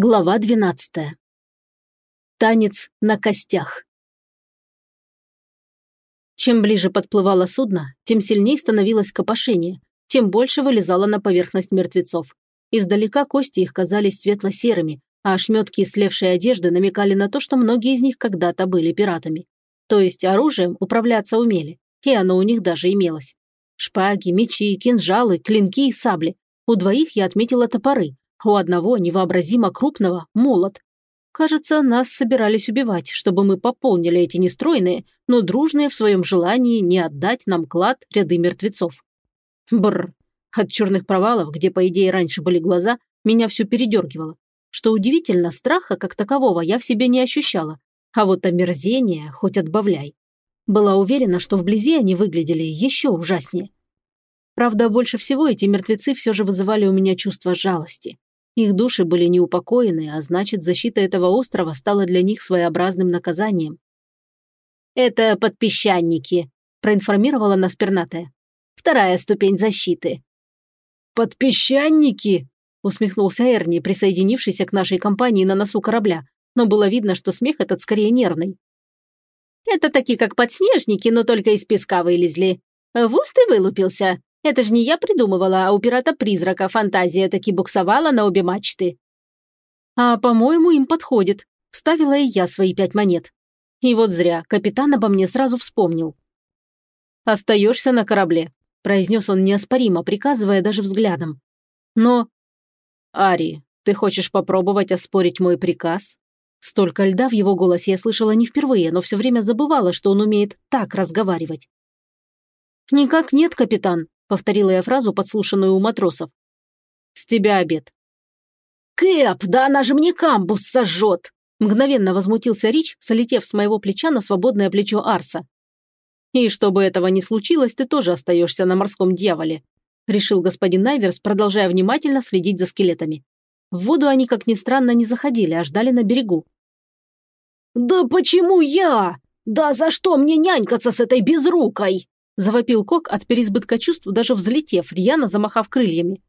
Глава 12. Танец на костях. Чем ближе подплывало судно, тем сильнее становилось копошение, тем больше вылезало на поверхность мертвецов. Издалека кости их казались светло-серыми, а ошметки слевшей одежды намекали на то, что многие из них когда-то были пиратами. То есть оружием управляться умели, и оно у них даже имелось. Шпаги, мечи, кинжалы, клинки и сабли. У двоих я отметила топоры, у одного невообразимо крупного – молот. Кажется, нас собирались убивать, чтобы мы пополнили эти нестройные, но дружные в своем желании не отдать нам клад ряды мертвецов. Бррр. От черных провалов, где, по идее, раньше были глаза, меня все передергивало. Что удивительно, страха как такового я в себе не ощущала. А вот омерзение хоть отбавляй. Была уверена, что вблизи они выглядели еще ужаснее. Правда, больше всего эти мертвецы все же вызывали у меня чувство жалости. Их души были неупокоены, а значит, защита этого острова стала для них своеобразным наказанием. «Это подпесчанники», – проинформировала нас пернатая. «Вторая ступень защиты». «Подпесчанники?» – усмехнулся Эрни, присоединившийся к нашей компании на носу корабля, но было видно, что смех этот скорее нервный. «Это такие, как подснежники, но только из песка вылезли. В уст и вылупился. Это же не я придумывала, а у пирата-призрака фантазия таки буксовала на обе мачты. А, по-моему, им подходит. Вставила и я свои пять монет. И вот зря, капитан обо мне сразу вспомнил. «Остаешься на корабле», – произнес он неоспоримо, приказывая даже взглядом. «Но...» «Ари, ты хочешь попробовать оспорить мой приказ?» Столько льда в его голосе я слышала не впервые, но все время забывала, что он умеет так разговаривать. «Никак нет, капитан», повторила я фразу, подслушанную у матросов. «С тебя обед». «Кэп, да она же мне камбус сожжет!» Мгновенно возмутился Рич, солетев с моего плеча на свободное плечо Арса. «И чтобы этого не случилось, ты тоже остаешься на морском дьяволе», решил господин Найверс, продолжая внимательно следить за скелетами. В воду они, как ни странно, не заходили, а ждали на берегу. «Да почему я? Да за что мне нянькаться с этой безрукой?» Завопил Кок от переизбытка чувств, даже взлетев, рьяно замахав крыльями.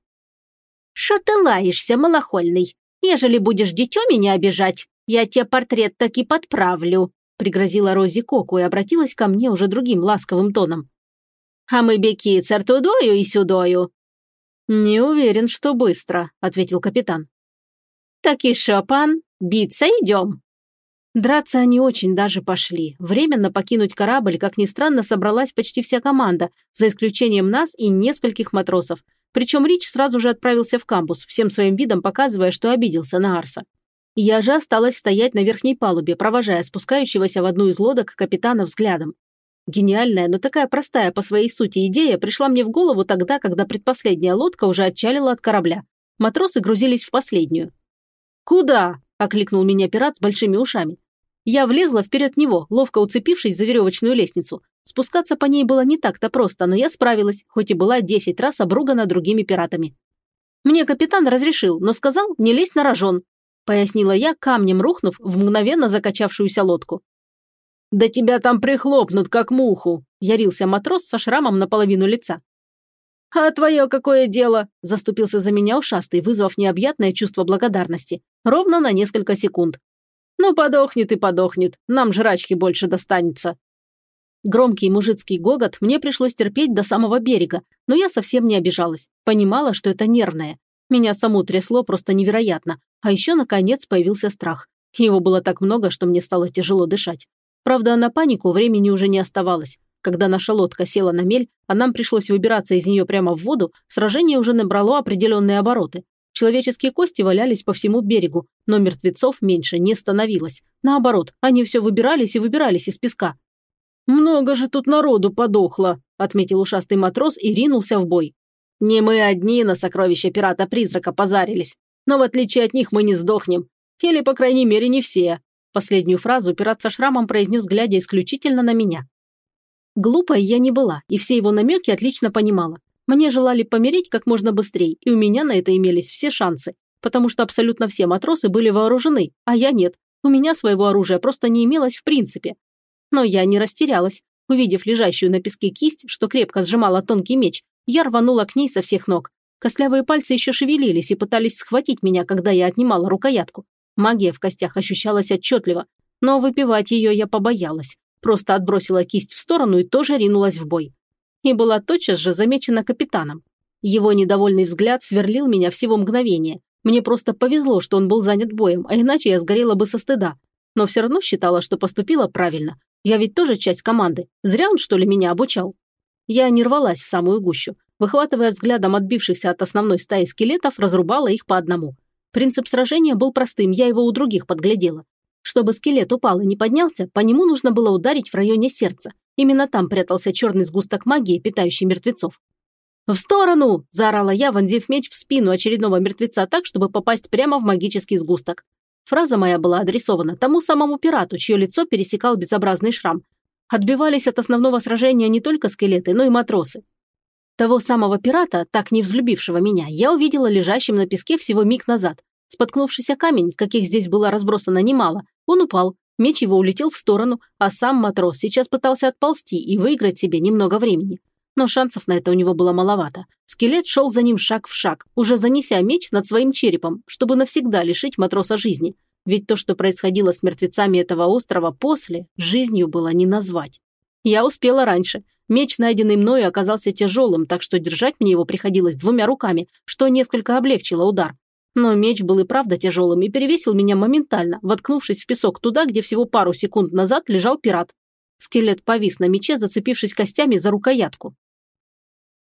«Шо ты лаешься, малохольный? Ежели будешь дитё меня обижать, я тебе портрет таки подправлю», пригрозила Рози Коку и обратилась ко мне уже другим ласковым тоном. «А мы беки цартудою и сюдою». «Не уверен, что быстро», — ответил капитан. «Так и шо, пан, биться идем», Драться они очень даже пошли. Временно покинуть корабль, как ни странно, собралась почти вся команда, за исключением нас и нескольких матросов. Причем Рич сразу же отправился в камбус, всем своим видом показывая, что обиделся на Арса. Я же осталась стоять на верхней палубе, провожая спускающегося в одну из лодок капитана взглядом. Гениальная, но такая простая по своей сути идея пришла мне в голову тогда, когда предпоследняя лодка уже отчалила от корабля. Матросы грузились в последнюю. «Куда?» Окликнул меня пират с большими ушами. Я влезла вперед него, ловко уцепившись за веревочную лестницу. Спускаться по ней было не так-то просто, но я справилась, хоть и была десять раз обругана другими пиратами. Мне капитан разрешил, но сказал не лезь на рожон, пояснила я, камнем рухнув в мгновенно закачавшуюся лодку. «Да тебя там прихлопнут, как муху!» – ярился матрос со шрамом наполовину лица. «А твое какое дело?» – заступился за меня ушастый, вызвав необъятное чувство благодарности. Ровно на несколько секунд. «Ну, подохнет и подохнет. Нам жрачки больше достанется». Громкий мужицкий гогот мне пришлось терпеть до самого берега, но я совсем не обижалась. Понимала, что это нервное. Меня саму трясло просто невероятно. А еще, наконец, появился страх. Его было так много, что мне стало тяжело дышать. Правда, на панику времени уже не оставалось. Когда наша лодка села на мель, а нам пришлось выбираться из нее прямо в воду, сражение уже набрало определенные обороты. Человеческие кости валялись по всему берегу, но мертвецов меньше не становилось. Наоборот, они все выбирались и выбирались из песка. «Много же тут народу подохло», – отметил ушастый матрос и ринулся в бой. «Не мы одни на сокровища пирата-призрака позарились, но в отличие от них мы не сдохнем. Или, по крайней мере, не все». Последнюю фразу пират со шрамом произнес, глядя исключительно на меня. Глупой я не была, и все его намеки отлично понимала. Мне желали помереть как можно быстрее, и у меня на это имелись все шансы, потому что абсолютно все матросы были вооружены, а я нет. У меня своего оружия просто не имелось в принципе. Но я не растерялась. Увидев лежащую на песке кисть, что крепко сжимала тонкий меч, я рванула к ней со всех ног. Костлявые пальцы еще шевелились и пытались схватить меня, когда я отнимала рукоятку. Магия в костях ощущалась отчетливо, но выпивать ее я побоялась. Просто отбросила кисть в сторону и тоже ринулась в бой. И была тотчас же замечена капитаном. Его недовольный взгляд сверлил меня всего мгновение. Мне просто повезло, что он был занят боем, а иначе я сгорела бы со стыда. Но все равно считала, что поступила правильно. Я ведь тоже часть команды. Зря он, что ли, меня обучал. Я не рвалась в самую гущу. Выхватывая взглядом отбившихся от основной стаи скелетов, разрубала их по одному. Принцип сражения был простым, я его у других подглядела. Чтобы скелет упал и не поднялся, по нему нужно было ударить в районе сердца. Именно там прятался черный сгусток магии, питающий мертвецов. «В сторону!» – заорала я, вонзив меч в спину очередного мертвеца так, чтобы попасть прямо в магический сгусток. Фраза моя была адресована тому самому пирату, чье лицо пересекал безобразный шрам. Отбивались от основного сражения не только скелеты, но и матросы. Того самого пирата, так не взлюбившего меня, я увидела лежащим на песке всего миг назад. Споткнувшийся камень, каких здесь было разбросано немало, он упал, меч его улетел в сторону, а сам матрос сейчас пытался отползти и выиграть себе немного времени. Но шансов на это у него было маловато. Скелет шел за ним шаг в шаг, уже занеся меч над своим черепом, чтобы навсегда лишить матроса жизни. Ведь то, что происходило с мертвецами этого острова после, жизнью было не назвать. Я успела раньше – Меч, найденный мною, оказался тяжелым, так что держать мне его приходилось двумя руками, что несколько облегчило удар. Но меч был и правда тяжелым и перевесил меня моментально, воткнувшись в песок туда, где всего пару секунд назад лежал пират. Скелет повис на мече, зацепившись костями за рукоятку.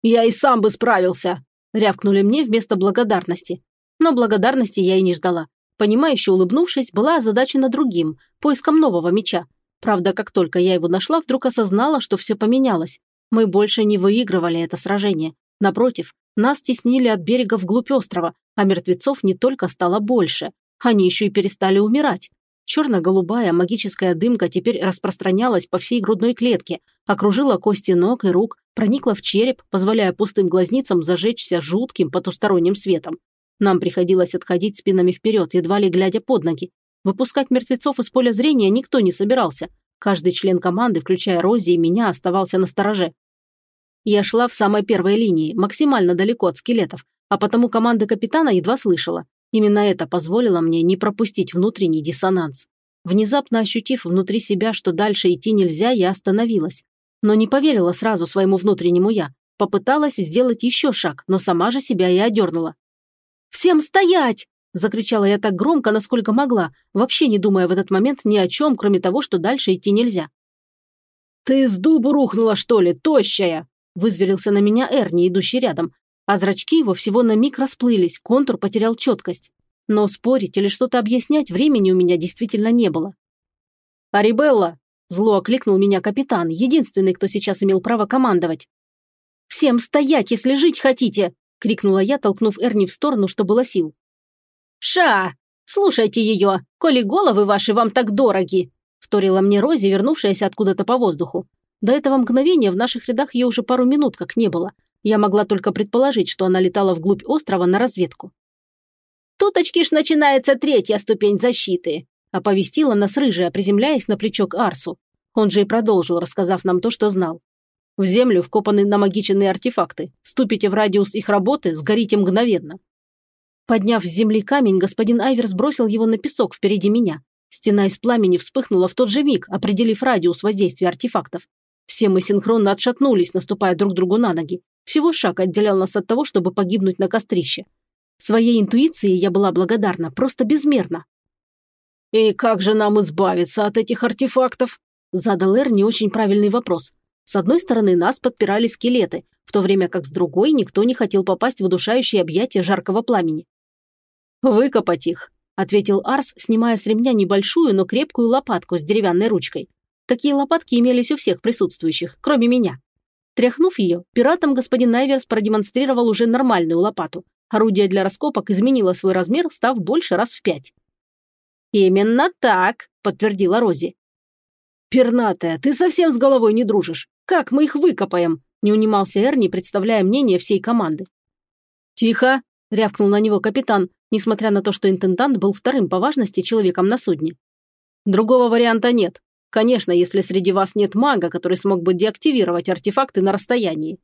«Я и сам бы справился!» – рявкнули мне вместо благодарности. Но благодарности я и не ждала. Понимающе улыбнувшись, была озадачена другим – поиском нового меча. Правда, как только я его нашла, вдруг осознала, что все поменялось. Мы больше не выигрывали это сражение. Напротив, нас теснили от берега вглубь острова, а мертвецов не только стало больше, они еще и перестали умирать. Черно-голубая магическая дымка теперь распространялась по всей грудной клетке, окружила кости ног и рук, проникла в череп, позволяя пустым глазницам зажечься жутким потусторонним светом. Нам приходилось отходить спинами вперед, едва ли глядя под ноги, Выпускать мертвецов из поля зрения никто не собирался. Каждый член команды, включая Рози и меня, оставался на стороже. Я шла в самой первой линии, максимально далеко от скелетов, а потому команды капитана едва слышала. Именно это позволило мне не пропустить внутренний диссонанс. Внезапно ощутив внутри себя, что дальше идти нельзя, я остановилась. Но не поверила сразу своему внутреннему «я». Попыталась сделать еще шаг, но сама же себя и одернула. «Всем стоять!» Закричала я так громко, насколько могла, вообще не думая в этот момент ни о чем, кроме того, что дальше идти нельзя. «Ты с дубу рухнула, что ли, тощая?» Вызверился на меня Эрни, идущий рядом, а зрачки его всего на миг расплылись, контур потерял четкость. Но спорить или что-то объяснять времени у меня действительно не было. «Арибелла!» – зло окликнул меня капитан, единственный, кто сейчас имел право командовать. «Всем стоять, если жить хотите!» – крикнула я, толкнув Эрни в сторону, что было сил. «Ша! Слушайте ее, коли головы ваши вам так дороги!» вторила мне Рози, вернувшаяся откуда-то по воздуху. До этого мгновения в наших рядах ее уже пару минут как не было. Я могла только предположить, что она летала вглубь острова на разведку. «Туточки ж начинается третья ступень защиты», оповестила нас рыжая, приземляясь на плечо к Арсу. Он же и продолжил, рассказав нам то, что знал. В землю вкопаны намагиченные артефакты. Ступите в радиус их работы, сгорите мгновенно. Подняв с земли камень, господин Айверс бросил его на песок впереди меня. Стена из пламени вспыхнула в тот же миг, определив радиус воздействия артефактов. Все мы синхронно отшатнулись, наступая друг другу на ноги. Всего шаг отделял нас от того, чтобы погибнуть на кострище. Своей интуиции я была благодарна, просто безмерно. «И как же нам избавиться от этих артефактов?» Задал Эр не очень правильный вопрос. С одной стороны, нас подпирали скелеты, в то время как с другой никто не хотел попасть в удушающие объятия жаркого пламени. «Выкопать их», – ответил Арс, снимая с ремня небольшую, но крепкую лопатку с деревянной ручкой. Такие лопатки имелись у всех присутствующих, кроме меня. Тряхнув ее, пиратам господин Найверс продемонстрировал уже нормальную лопату. Орудие для раскопок изменило свой размер, став больше раз в пять. «Именно так», – подтвердила Рози. «Пернатая, ты совсем с головой не дружишь. Как мы их выкопаем?» – не унимался Эрни, представляя мнение всей команды. «Тихо!» – рявкнул на него капитан, несмотря на то, что интендант был вторым по важности человеком на судне. Другого варианта нет. Конечно, если среди вас нет мага, который смог бы деактивировать артефакты на расстоянии.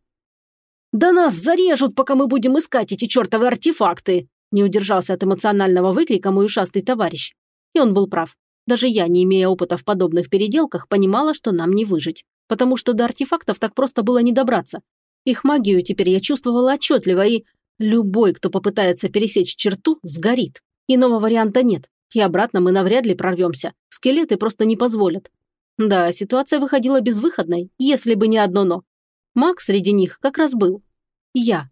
«Да нас зарежут, пока мы будем искать эти чертовы артефакты!» Не удержался от эмоционального выкрика мой ушастый товарищ. И он был прав. Даже я, не имея опыта в подобных переделках, понимала, что нам не выжить. Потому что до артефактов так просто было не добраться. Их магию теперь я чувствовала отчетливо, и любой, кто попытается пересечь черту, сгорит. Иного варианта нет. И обратно мы навряд ли прорвемся. Скелеты просто не позволят. Да, ситуация выходила безвыходной, если бы не одно «но». Маг среди них как раз был. Я.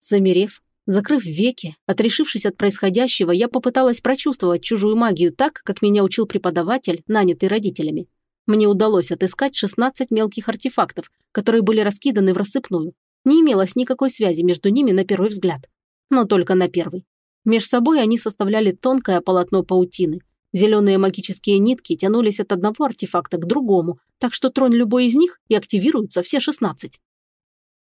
Замерев, закрыв веки, отрешившись от происходящего, я попыталась прочувствовать чужую магию так, как меня учил преподаватель, нанятый родителями. Мне удалось отыскать 16 мелких артефактов, которые были раскиданы в рассыпную. Не имелось никакой связи между ними на первый взгляд. Но только на первый. Меж собой они составляли тонкое полотно паутины. Зеленые магические нитки тянулись от одного артефакта к другому, так что тронь любой из них и активируются все 16.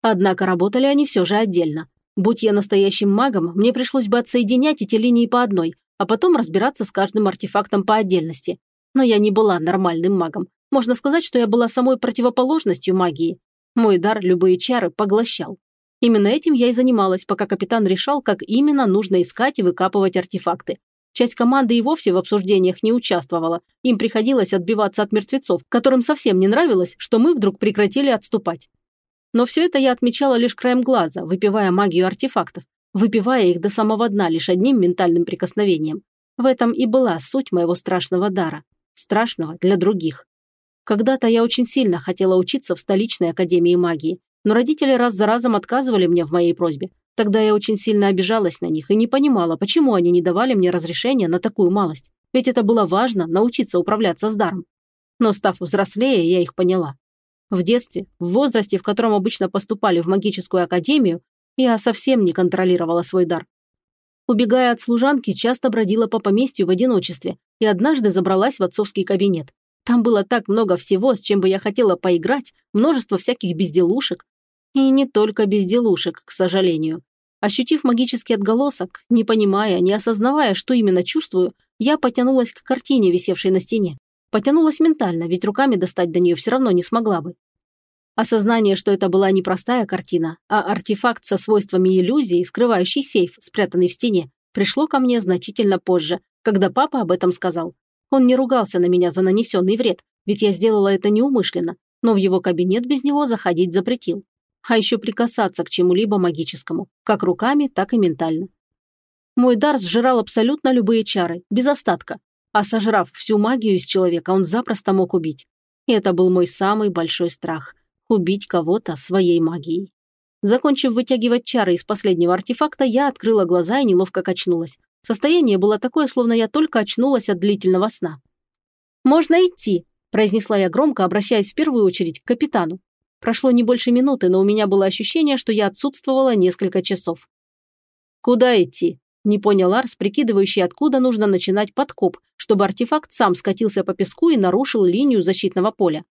Однако работали они все же отдельно. Будь я настоящим магом, мне пришлось бы отсоединять эти линии по одной, а потом разбираться с каждым артефактом по отдельности. Но я не была нормальным магом. Можно сказать, что я была самой противоположностью магии. Мой дар любые чары поглощал. Именно этим я и занималась, пока капитан решал, как именно нужно искать и выкапывать артефакты. Часть команды и вовсе в обсуждениях не участвовала. Им приходилось отбиваться от мертвецов, которым совсем не нравилось, что мы вдруг прекратили отступать. Но все это я отмечала лишь краем глаза, выпивая магию артефактов, выпивая их до самого дна лишь одним ментальным прикосновением. В этом и была суть моего страшного дара. Страшного для других. Когда-то я очень сильно хотела учиться в столичной академии магии, но родители раз за разом отказывали мне в моей просьбе. Тогда я очень сильно обижалась на них и не понимала, почему они не давали мне разрешения на такую малость. Ведь это было важно – научиться управляться с даром. Но став взрослее, я их поняла. В детстве, в возрасте, в котором обычно поступали в магическую академию, я совсем не контролировала свой дар. Убегая от служанки, часто бродила по поместью в одиночестве и однажды забралась в отцовский кабинет. Там было так много всего, с чем бы я хотела поиграть, множество всяких безделушек, и не только безделушек, к сожалению. Ощутив магический отголосок, не понимая, не осознавая, что именно чувствую, я потянулась к картине, висевшей на стене. Потянулась ментально, ведь руками достать до нее все равно не смогла бы. Осознание, что это была не простая картина, а артефакт со свойствами иллюзии, скрывающий сейф, спрятанный в стене, пришло ко мне значительно позже, когда папа об этом сказал. Он не ругался на меня за нанесенный вред, ведь я сделала это неумышленно, но в его кабинет без него заходить запретил а еще прикасаться к чему-либо магическому, как руками, так и ментально. Мой дар сжирал абсолютно любые чары, без остатка, а сожрав всю магию из человека, он запросто мог убить. И это был мой самый большой страх – убить кого-то своей магией. Закончив вытягивать чары из последнего артефакта, я открыла глаза и неловко качнулась. Состояние было такое, словно я только очнулась от длительного сна. «Можно идти», – произнесла я громко, обращаясь в первую очередь к капитану. Прошло не больше минуты, но у меня было ощущение, что я отсутствовала несколько часов. «Куда идти?» – не понял Арс, прикидывающий, откуда нужно начинать подкоп, чтобы артефакт сам скатился по песку и нарушил линию защитного поля.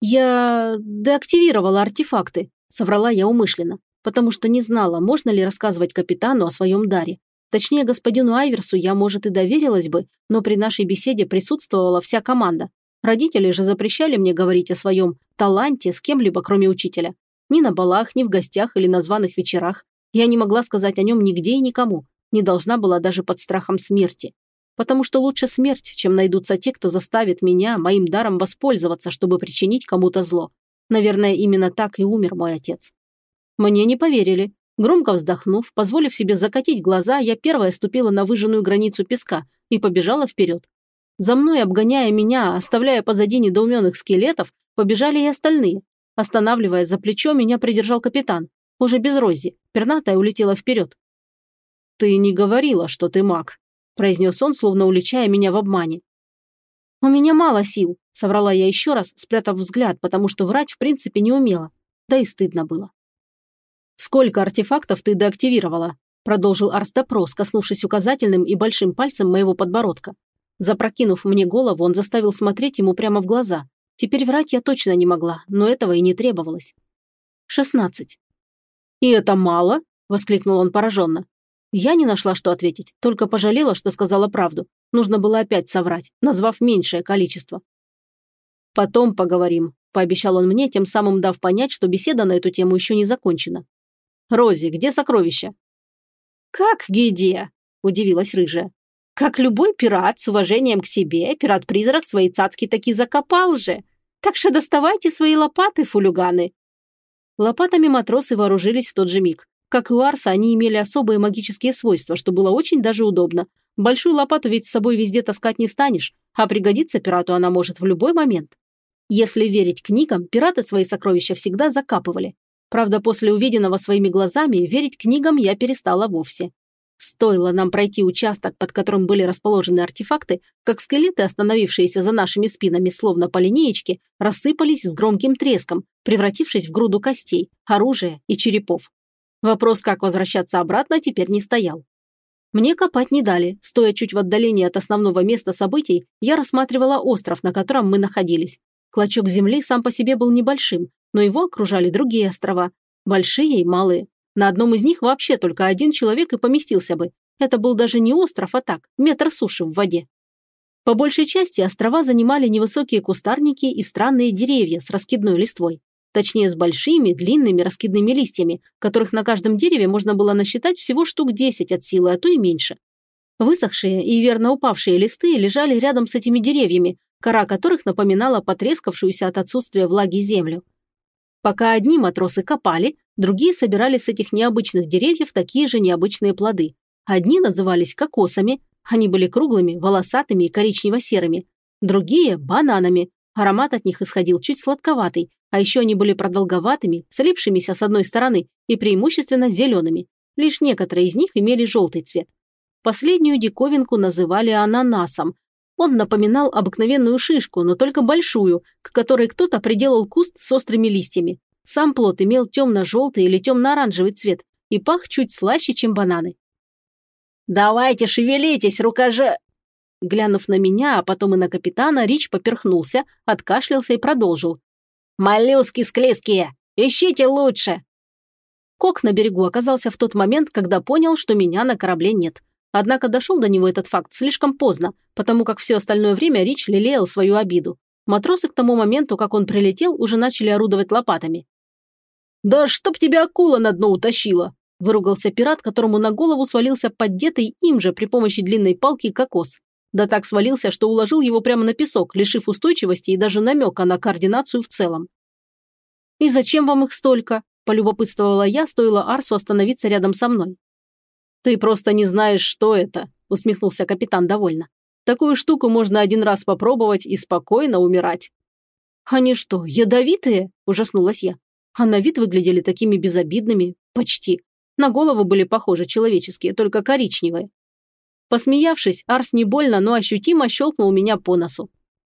«Я деактивировала артефакты», – соврала я умышленно, потому что не знала, можно ли рассказывать капитану о своем даре. Точнее, господину Айверсу я, может, и доверилась бы, но при нашей беседе присутствовала вся команда. Родители же запрещали мне говорить о своем таланте с кем-либо, кроме учителя. Ни на балах, ни в гостях или на званых вечерах. Я не могла сказать о нем нигде и никому. Не должна была даже под страхом смерти. Потому что лучше смерть, чем найдутся те, кто заставит меня моим даром воспользоваться, чтобы причинить кому-то зло. Наверное, именно так и умер мой отец. Мне не поверили. Громко вздохнув, позволив себе закатить глаза, я первая ступила на выжженную границу песка и побежала вперед. За мной, обгоняя меня, оставляя позади недоуменных скелетов, побежали и остальные. Останавливая за плечо, меня придержал капитан. Уже без Рози. Пернатая улетела вперед. «Ты не говорила, что ты маг», – произнес он, словно уличая меня в обмане. «У меня мало сил», – соврала я еще раз, спрятав взгляд, потому что врать в принципе не умела. Да и стыдно было. «Сколько артефактов ты деактивировала?» – продолжил Арс-допрос, коснувшись указательным и большим пальцем моего подбородка. Запрокинув мне голову, он заставил смотреть ему прямо в глаза. Теперь врать я точно не могла, но этого и не требовалось. «Шестнадцать». «И это мало?» – воскликнул он пораженно. Я не нашла, что ответить, только пожалела, что сказала правду. Нужно было опять соврать, назвав меньшее количество. «Потом поговорим», – пообещал он мне, тем самым дав понять, что беседа на эту тему еще не закончена. «Рози, где сокровища?» «Как где?» – удивилась рыжая. «Как любой пират с уважением к себе, пират-призрак свои цацки таки закопал же. Так что доставайте свои лопаты, фулюганы». Лопатами матросы вооружились в тот же миг. Как и у Арса, они имели особые магические свойства, что было очень даже удобно. Большую лопату ведь с собой везде таскать не станешь, а пригодиться пирату она может в любой момент. Если верить книгам, пираты свои сокровища всегда закапывали. Правда, после увиденного своими глазами, верить книгам я перестала вовсе. Стоило нам пройти участок, под которым были расположены артефакты, как скелеты, остановившиеся за нашими спинами словно по линеечке, рассыпались с громким треском, превратившись в груду костей, оружия и черепов. Вопрос, как возвращаться обратно, теперь не стоял. Мне копать не дали. Стоя чуть в отдалении от основного места событий, я рассматривала остров, на котором мы находились. Клочок земли сам по себе был небольшим, но его окружали другие острова. Большие и малые. На одном из них вообще только один человек и поместился бы. Это был даже не остров, а так, метр суши в воде. По большей части острова занимали невысокие кустарники и странные деревья с раскидной листвой. Точнее, с большими, длинными раскидными листьями, которых на каждом дереве можно было насчитать всего штук 10 от силы, а то и меньше. Высохшие и верно упавшие листы лежали рядом с этими деревьями, кора которых напоминала потрескавшуюся от отсутствия влаги землю. Пока одни матросы копали, другие собирали с этих необычных деревьев такие же необычные плоды. Одни назывались кокосами, они были круглыми, волосатыми и коричнево-серыми. Другие – бананами, аромат от них исходил чуть сладковатый, а еще они были продолговатыми, слипшимися с одной стороны и преимущественно зелеными. Лишь некоторые из них имели желтый цвет. Последнюю диковинку называли ананасом. Он напоминал обыкновенную шишку, но только большую, к которой кто-то приделал куст с острыми листьями. Сам плод имел темно-желтый или темно-оранжевый цвет и пах чуть слаще, чем бананы. «Давайте шевелитесь, рукоже...» Глянув на меня, а потом и на капитана, Рич поперхнулся, откашлялся и продолжил. «Моллюски склизкие! Ищите лучше!» Кок на берегу оказался в тот момент, когда понял, что меня на корабле нет. Однако дошел до него этот факт слишком поздно, потому как все остальное время Рич лелеял свою обиду. Матросы к тому моменту, как он прилетел, уже начали орудовать лопатами. «Да чтоб тебя акула на дно утащила!» – выругался пират, которому на голову свалился поддетый им же при помощи длинной палки кокос. Да так свалился, что уложил его прямо на песок, лишив устойчивости и даже намека на координацию в целом. «И зачем вам их столько?» – полюбопытствовала я, стоило Арсу остановиться рядом со мной. «Ты просто не знаешь, что это», – усмехнулся капитан довольно. «Такую штуку можно один раз попробовать и спокойно умирать». «Они что, ядовитые?» – ужаснулась я. А на вид выглядели такими безобидными, почти. На голову были похожи человеческие, только коричневые. Посмеявшись, Арс не больно, но ощутимо щелкнул меня по носу.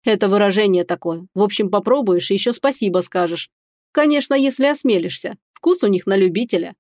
Это выражение такое. В общем, попробуешь и еще спасибо скажешь. Конечно, если осмелишься. Вкус у них на любителя.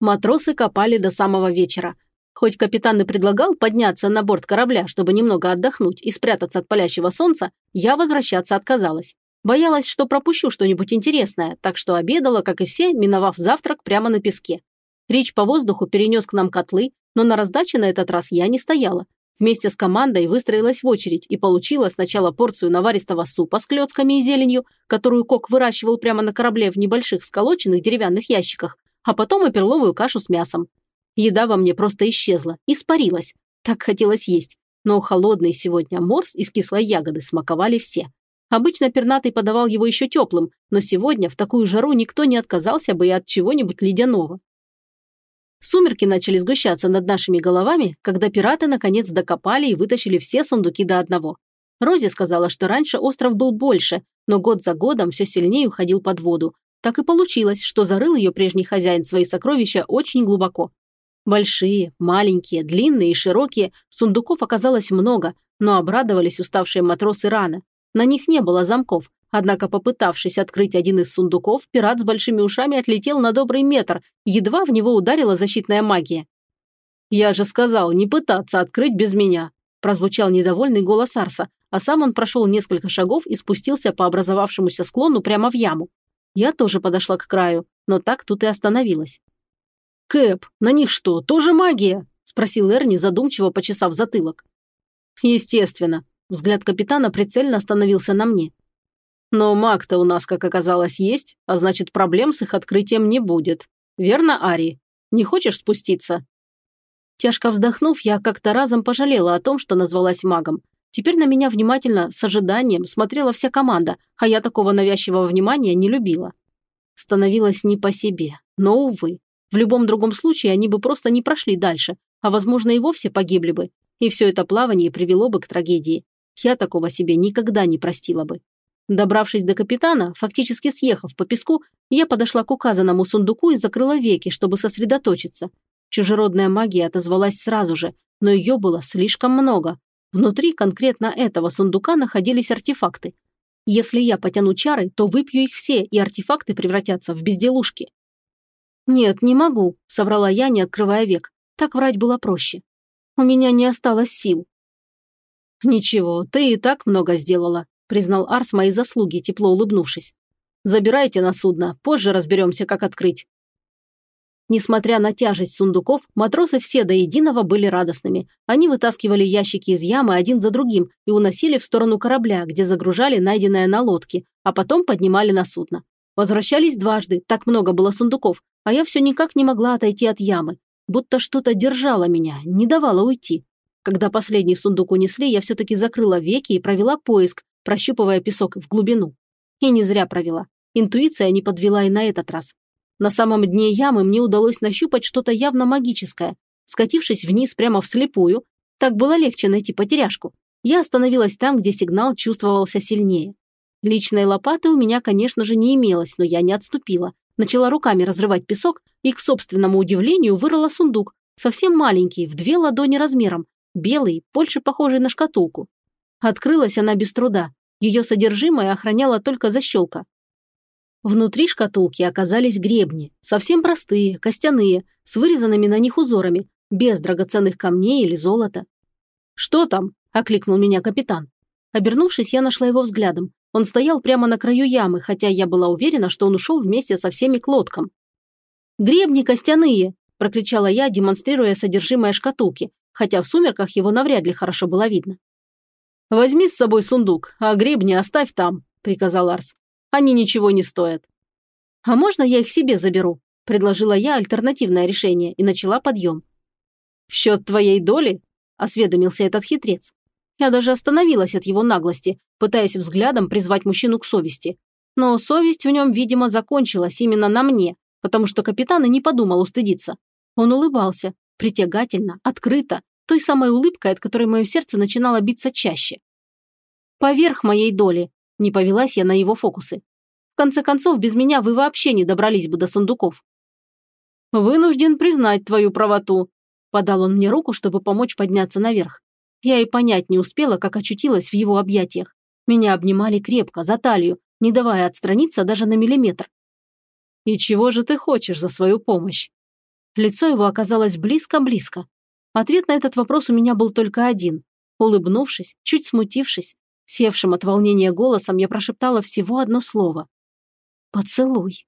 Матросы копали до самого вечера. Хоть капитан и предлагал подняться на борт корабля, чтобы немного отдохнуть и спрятаться от палящего солнца, я возвращаться отказалась. Боялась, что пропущу что-нибудь интересное, так что обедала, как и все, миновав завтрак прямо на песке. Рич по воздуху перенес к нам котлы, но на раздаче на этот раз я не стояла. Вместе с командой выстроилась в очередь и получила сначала порцию наваристого супа с клетками и зеленью, которую Кок выращивал прямо на корабле в небольших сколоченных деревянных ящиках, а потом и перловую кашу с мясом. Еда во мне просто исчезла, испарилась. Так хотелось есть. Но холодный сегодня морс из кислой ягоды смаковали все. Обычно пернатый подавал его еще теплым, но сегодня в такую жару никто не отказался бы и от чего-нибудь ледяного. Сумерки начали сгущаться над нашими головами, когда пираты наконец докопали и вытащили все сундуки до одного. Рози сказала, что раньше остров был больше, но год за годом все сильнее уходил под воду. Так и получилось, что зарыл ее прежний хозяин свои сокровища очень глубоко. Большие, маленькие, длинные и широкие, сундуков оказалось много, но обрадовались уставшие матросы рано. На них не было замков, Однако, попытавшись открыть один из сундуков, пират с большими ушами отлетел на добрый метр, едва в него ударила защитная магия. «Я же сказал, не пытаться открыть без меня», прозвучал недовольный голос Арса, а сам он прошел несколько шагов и спустился по образовавшемуся склону прямо в яму. Я тоже подошла к краю, но так тут и остановилась. «Кэп, на них что, тоже магия?» – спросил Эрни, задумчиво почесав затылок. «Естественно». Взгляд капитана прицельно остановился на мне. Но маг-то у нас, как оказалось, есть, а значит, проблем с их открытием не будет. Верно, Ари? Не хочешь спуститься?» Тяжко вздохнув, я как-то разом пожалела о том, что назвалась магом. Теперь на меня внимательно, с ожиданием, смотрела вся команда, а я такого навязчивого внимания не любила. Становилось не по себе, но, увы. В любом другом случае они бы просто не прошли дальше, а, возможно, и вовсе погибли бы. И все это плавание привело бы к трагедии. Я такого себе никогда не простила бы. Добравшись до капитана, фактически съехав по песку, я подошла к указанному сундуку и закрыла веки, чтобы сосредоточиться. Чужеродная магия отозвалась сразу же, но ее было слишком много. Внутри конкретно этого сундука находились артефакты. Если я потяну чары, то выпью их все, и артефакты превратятся в безделушки. «Нет, не могу», – соврала я, не открывая век. Так врать было проще. У меня не осталось сил. «Ничего, ты и так много сделала», признал Арс мои заслуги, тепло улыбнувшись. «Забирайте на судно, позже разберемся, как открыть». Несмотря на тяжесть сундуков, матросы все до единого были радостными. Они вытаскивали ящики из ямы один за другим и уносили в сторону корабля, где загружали найденное на лодке, а потом поднимали на судно. Возвращались дважды, так много было сундуков, а я все никак не могла отойти от ямы. Будто что-то держало меня, не давало уйти. Когда последний сундук унесли, я все-таки закрыла веки и провела поиск, прощупывая песок в глубину. И не зря провела. Интуиция не подвела и на этот раз. На самом дне ямы мне удалось нащупать что-то явно магическое. Скатившись вниз прямо вслепую, так было легче найти потеряшку. Я остановилась там, где сигнал чувствовался сильнее. Личной лопаты у меня, конечно же, не имелось, но я не отступила. Начала руками разрывать песок и, к собственному удивлению, вырыла сундук. Совсем маленький, в две ладони размером, белый, больше похожий на шкатулку. Открылась она без труда. Ее содержимое охраняла только защелка. Внутри шкатулки оказались гребни, совсем простые, костяные, с вырезанными на них узорами, без драгоценных камней или золота. «Что там?» – окликнул меня капитан. Обернувшись, я нашла его взглядом. Он стоял прямо на краю ямы, хотя я была уверена, что он ушел вместе со всеми к лодкам. «Гребни костяные!» – прокричала я, демонстрируя содержимое шкатулки, хотя в сумерках его навряд ли хорошо было видно. «Возьми с собой сундук, а гребни оставь там», – приказал Арс. «Они ничего не стоят». «А можно я их себе заберу?» – предложила я альтернативное решение и начала подъем. «В счет твоей доли?» – осведомился этот хитрец. Я даже остановилась от его наглости, пытаясь взглядом призвать мужчину к совести. Но совесть в нем, видимо, закончилась именно на мне, потому что капитан и не подумал устыдиться. Он улыбался, притягательно, открыто, той самой улыбкой, от которой мое сердце начинало биться чаще. Поверх моей доли, не повелась я на его фокусы. В конце концов, без меня вы вообще не добрались бы до сундуков. «Вынужден признать твою правоту», – подал он мне руку, чтобы помочь подняться наверх. Я и понять не успела, как очутилась в его объятиях. Меня обнимали крепко, за талию, не давая отстраниться даже на миллиметр. «И чего же ты хочешь за свою помощь?» Лицо его оказалось близко-близко, Ответ на этот вопрос у меня был только один. Улыбнувшись, чуть смутившись, севшим от волнения голосом, я прошептала всего одно слово. «Поцелуй».